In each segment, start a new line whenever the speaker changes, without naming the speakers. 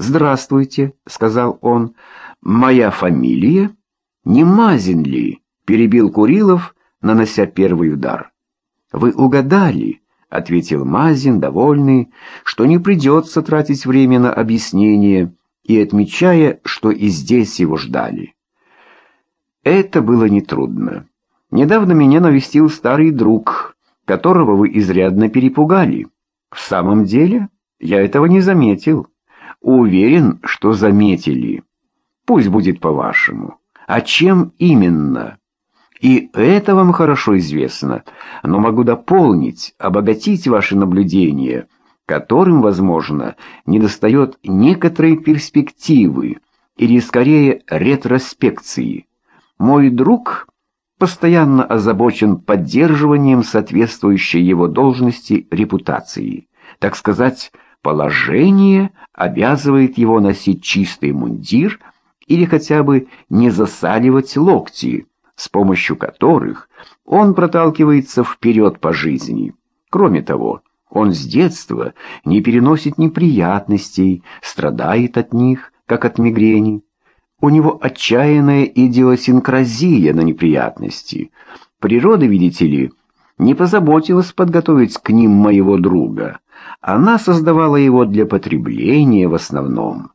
«Здравствуйте», — сказал он. «Моя фамилия? Не Мазин ли?» — перебил Курилов, нанося первый удар. «Вы угадали», — ответил Мазин, довольный, что не придется тратить время на объяснение, и отмечая, что и здесь его ждали. Это было нетрудно. Недавно меня навестил старый друг, которого вы изрядно перепугали. В самом деле, я этого не заметил. Уверен, что заметили. Пусть будет по-вашему. А чем именно? И это вам хорошо известно, но могу дополнить, обогатить ваши наблюдения, которым, возможно, недостает некоторой перспективы или, скорее, ретроспекции. Мой друг постоянно озабочен поддерживанием соответствующей его должности репутации, так сказать, Положение обязывает его носить чистый мундир или хотя бы не засаливать локти, с помощью которых он проталкивается вперед по жизни. Кроме того, он с детства не переносит неприятностей, страдает от них, как от мигрени. У него отчаянная идиосинкразия на неприятности. Природа, видите ли, не позаботилась подготовить к ним моего друга. Она создавала его для потребления в основном.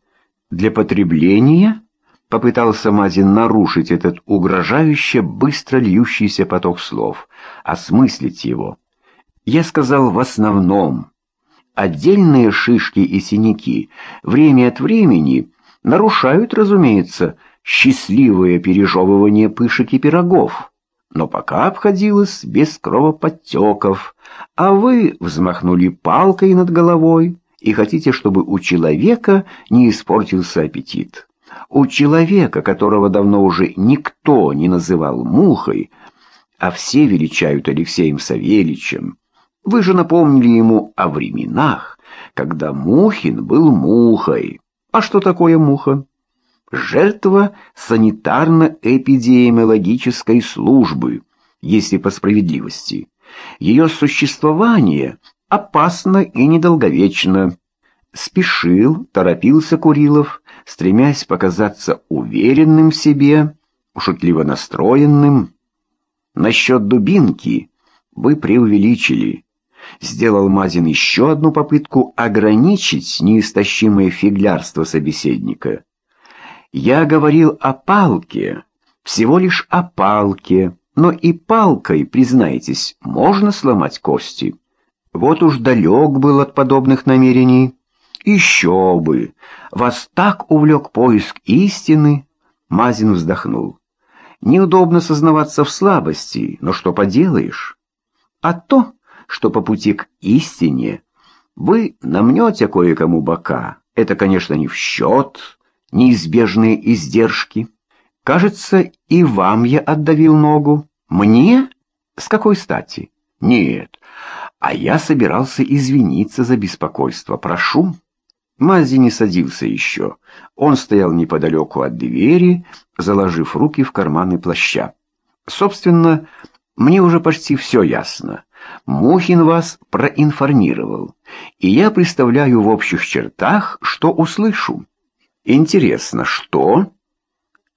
Для потребления? Попытался Мазин нарушить этот угрожающе быстро льющийся поток слов, осмыслить его. Я сказал «в основном». Отдельные шишки и синяки время от времени нарушают, разумеется, счастливое пережевывание пышек и пирогов но пока обходилось без кровоподтеков, а вы взмахнули палкой над головой и хотите, чтобы у человека не испортился аппетит. У человека, которого давно уже никто не называл мухой, а все величают Алексеем Савельичем, вы же напомнили ему о временах, когда Мухин был мухой. А что такое муха? Жертва санитарно-эпидемиологической службы, если по справедливости. Ее существование опасно и недолговечно. Спешил, торопился Курилов, стремясь показаться уверенным в себе, шутливо настроенным. Насчет дубинки вы преувеличили. Сделал Мазин еще одну попытку ограничить неистощимое фиглярство собеседника. Я говорил о палке, всего лишь о палке, но и палкой, признайтесь, можно сломать кости. Вот уж далек был от подобных намерений. Еще бы! Вас так увлек поиск истины. Мазин вздохнул. Неудобно сознаваться в слабости, но что поделаешь? А то, что по пути к истине вы намнете кое-кому бока, это, конечно, не в счет, неизбежные издержки. Кажется, и вам я отдавил ногу. Мне? С какой стати? Нет. А я собирался извиниться за беспокойство. Прошу. Мази не садился еще. Он стоял неподалеку от двери, заложив руки в карманы плаща. Собственно, мне уже почти все ясно. Мухин вас проинформировал, и я представляю в общих чертах, что услышу. Интересно, что?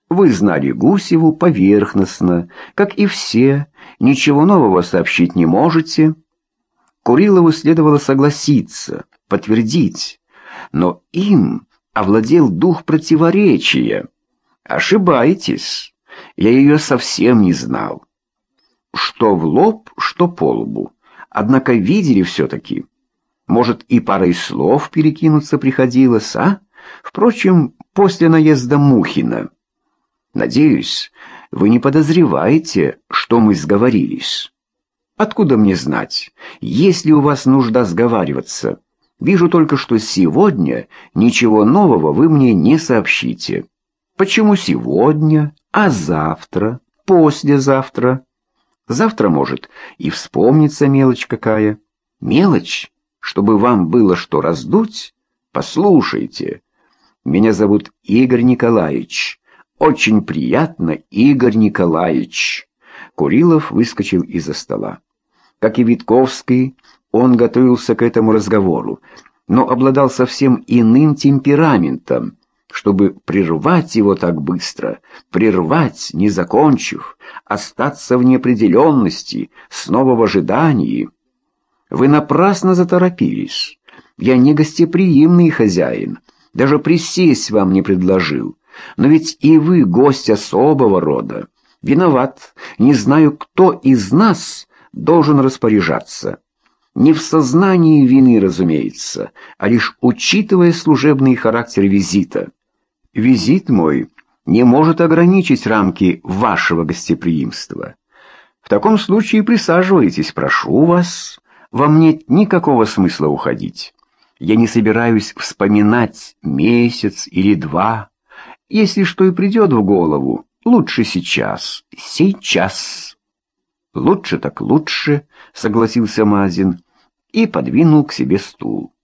Вы знали Гусеву поверхностно, как и все, ничего нового сообщить не можете. Курилову следовало согласиться, подтвердить, но им овладел дух противоречия. Ошибаетесь, я ее совсем не знал. Что в лоб, что по лбу, однако видели все-таки. Может, и парой слов перекинуться приходилось, а? Впрочем, после наезда Мухина. Надеюсь, вы не подозреваете, что мы сговорились. Откуда мне знать, есть ли у вас нужда сговариваться? Вижу только, что сегодня ничего нового вы мне не сообщите. Почему сегодня, а завтра, послезавтра? Завтра, может, и вспомнится мелочь какая. Мелочь, чтобы вам было что раздуть? Послушайте, меня зовут Игорь Николаевич. Очень приятно, Игорь Николаевич. Курилов выскочил из-за стола. Как и Витковский, он готовился к этому разговору. но обладал совсем иным темпераментом, чтобы прервать его так быстро, прервать, не закончив, остаться в неопределенности, снова в ожидании. Вы напрасно заторопились. Я не гостеприимный хозяин, даже присесть вам не предложил. Но ведь и вы гость особого рода. Виноват, не знаю, кто из нас должен распоряжаться. Не в сознании вины, разумеется, а лишь учитывая служебный характер визита. Визит мой не может ограничить рамки вашего гостеприимства. В таком случае присаживайтесь, прошу вас. Вам нет никакого смысла уходить. Я не собираюсь вспоминать месяц или два. Если что и придет в голову, лучше сейчас, сейчас. Лучше так лучше, согласился Мазин и подвинул к себе стул.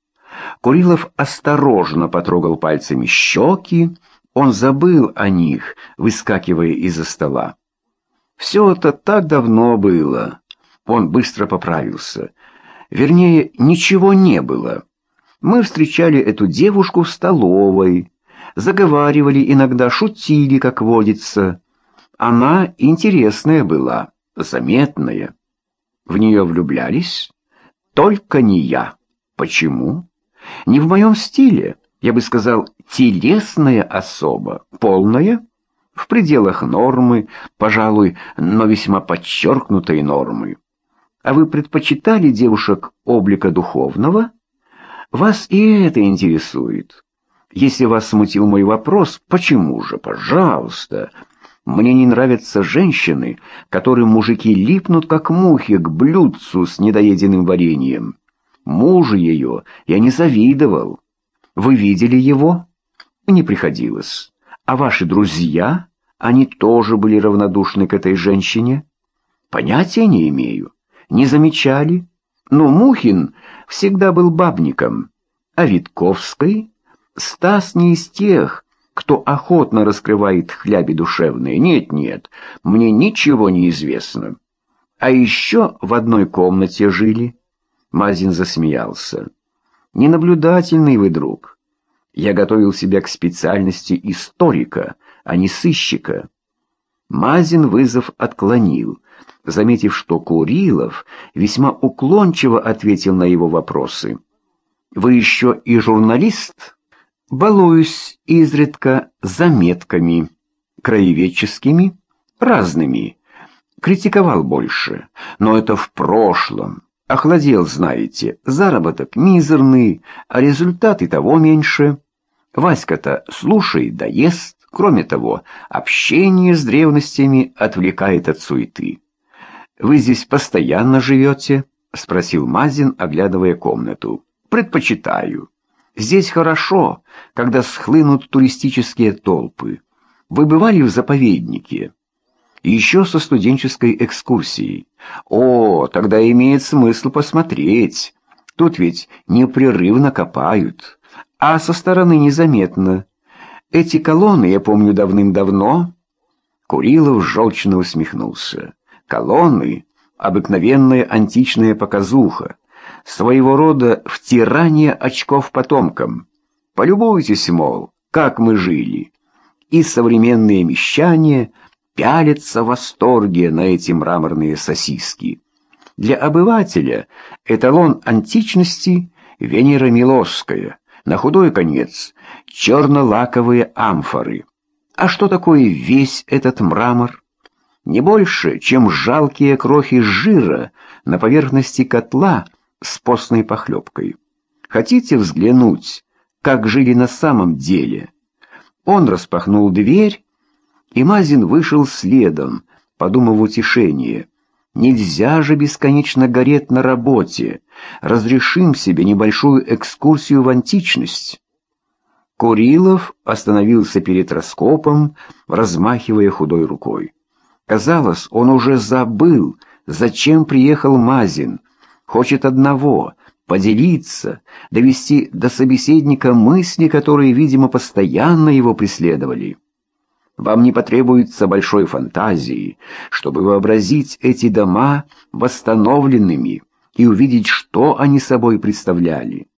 Курилов осторожно потрогал пальцами щеки, он забыл о них, выскакивая из-за стола. Все это так давно было. Он быстро поправился. Вернее, ничего не было. Мы встречали эту девушку в столовой, заговаривали иногда, шутили, как водится. Она интересная была, заметная. В нее влюблялись? Только не я. Почему? Не в моем стиле. Я бы сказал, телесная особа. Полная? В пределах нормы, пожалуй, но весьма подчеркнутой нормы. А вы предпочитали девушек облика духовного? Вас и это интересует. Если вас смутил мой вопрос, почему же, пожалуйста. Мне не нравятся женщины, которым мужики липнут, как мухи, к блюдцу с недоеденным вареньем. Мужу ее я не завидовал. Вы видели его? Не приходилось. А ваши друзья, они тоже были равнодушны к этой женщине? Понятия не имею. Не замечали? Но Мухин всегда был бабником, а Витковской Стас не из тех, кто охотно раскрывает хляби душевные. Нет-нет, мне ничего не известно. А еще в одной комнате жили. Мазин засмеялся. Ненаблюдательный вы друг. Я готовил себя к специальности историка, а не сыщика. Мазин вызов отклонил заметив, что Курилов весьма уклончиво ответил на его вопросы. «Вы еще и журналист?» «Балуюсь изредка заметками, краеведческими, разными. Критиковал больше, но это в прошлом. Охладел, знаете, заработок мизерный, а результаты того меньше. Васька-то слушает да ест, кроме того, общение с древностями отвлекает от суеты». «Вы здесь постоянно живете?» — спросил Мазин, оглядывая комнату. «Предпочитаю. Здесь хорошо, когда схлынут туристические толпы. Вы бывали в заповеднике?» «Еще со студенческой экскурсией. О, тогда имеет смысл посмотреть. Тут ведь непрерывно копают, а со стороны незаметно. Эти колонны я помню давным-давно». Курилов желчно усмехнулся. Колонны — обыкновенная античная показуха, своего рода втирание очков потомкам. Полюбуйтесь, мол, как мы жили. И современные мещане пялятся в восторге на эти мраморные сосиски. Для обывателя эталон античности — Венера Милосская, на худой конец — черно-лаковые амфоры. А что такое весь этот мрамор? не больше, чем жалкие крохи жира на поверхности котла с постной похлебкой. Хотите взглянуть, как жили на самом деле? Он распахнул дверь, и Мазин вышел следом, подумав утешение. Нельзя же бесконечно гореть на работе. Разрешим себе небольшую экскурсию в античность. Курилов остановился перед раскопом, размахивая худой рукой. Казалось, он уже забыл, зачем приехал Мазин. Хочет одного — поделиться, довести до собеседника мысли, которые, видимо, постоянно его преследовали. Вам не потребуется большой фантазии, чтобы вообразить эти дома восстановленными и увидеть, что они собой представляли.